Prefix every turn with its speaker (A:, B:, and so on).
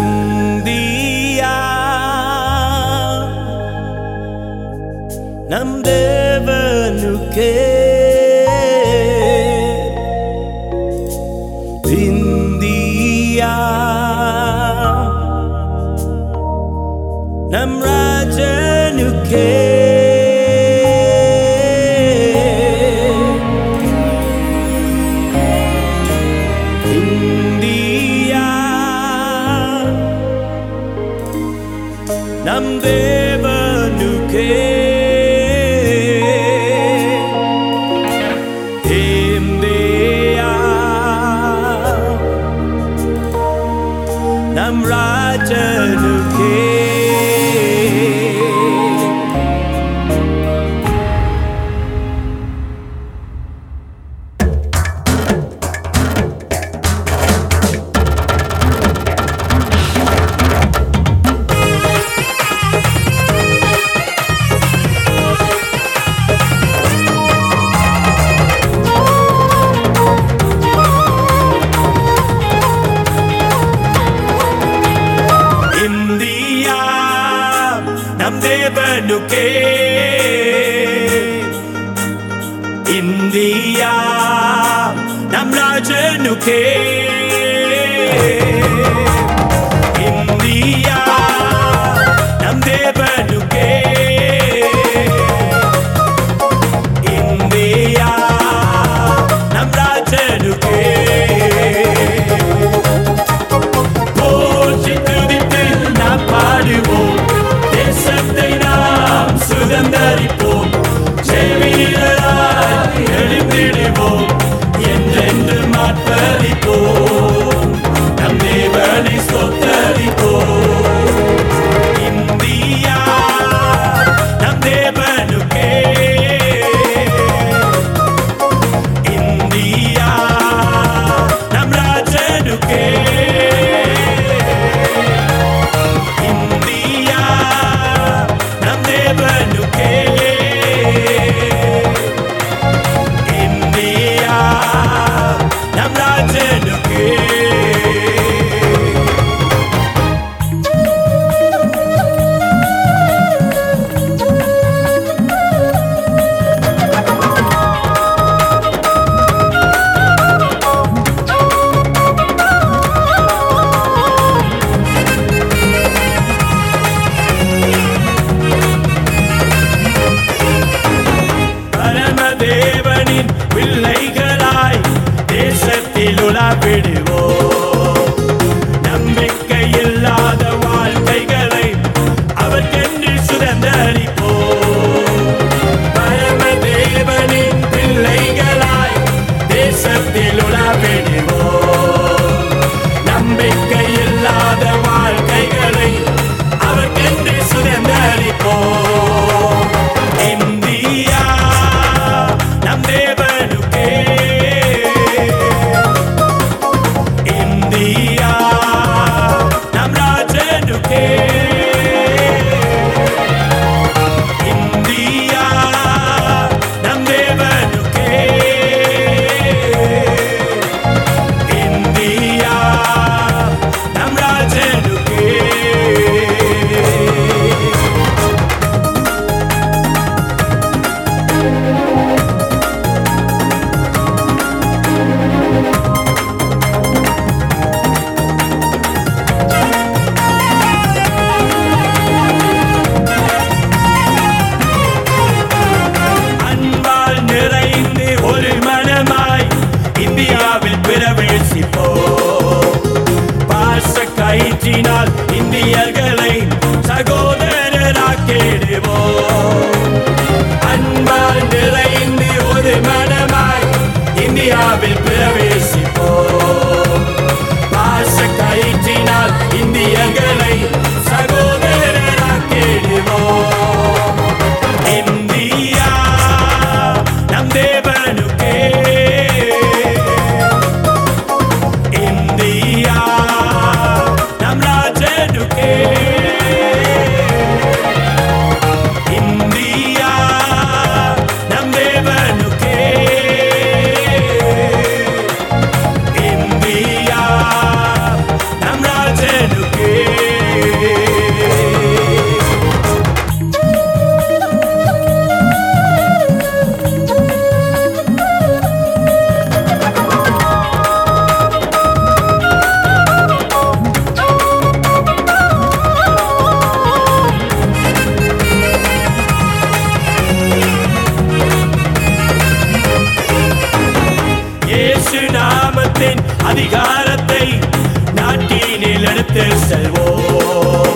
A: sin día nam devanu ke Namrajanuke okay. I'm. इन्दया नम्रा चुखे இயேசு நாமத்தின் அதிகாரத்தை நாட்டினில் எடுத்து செல்வோம்.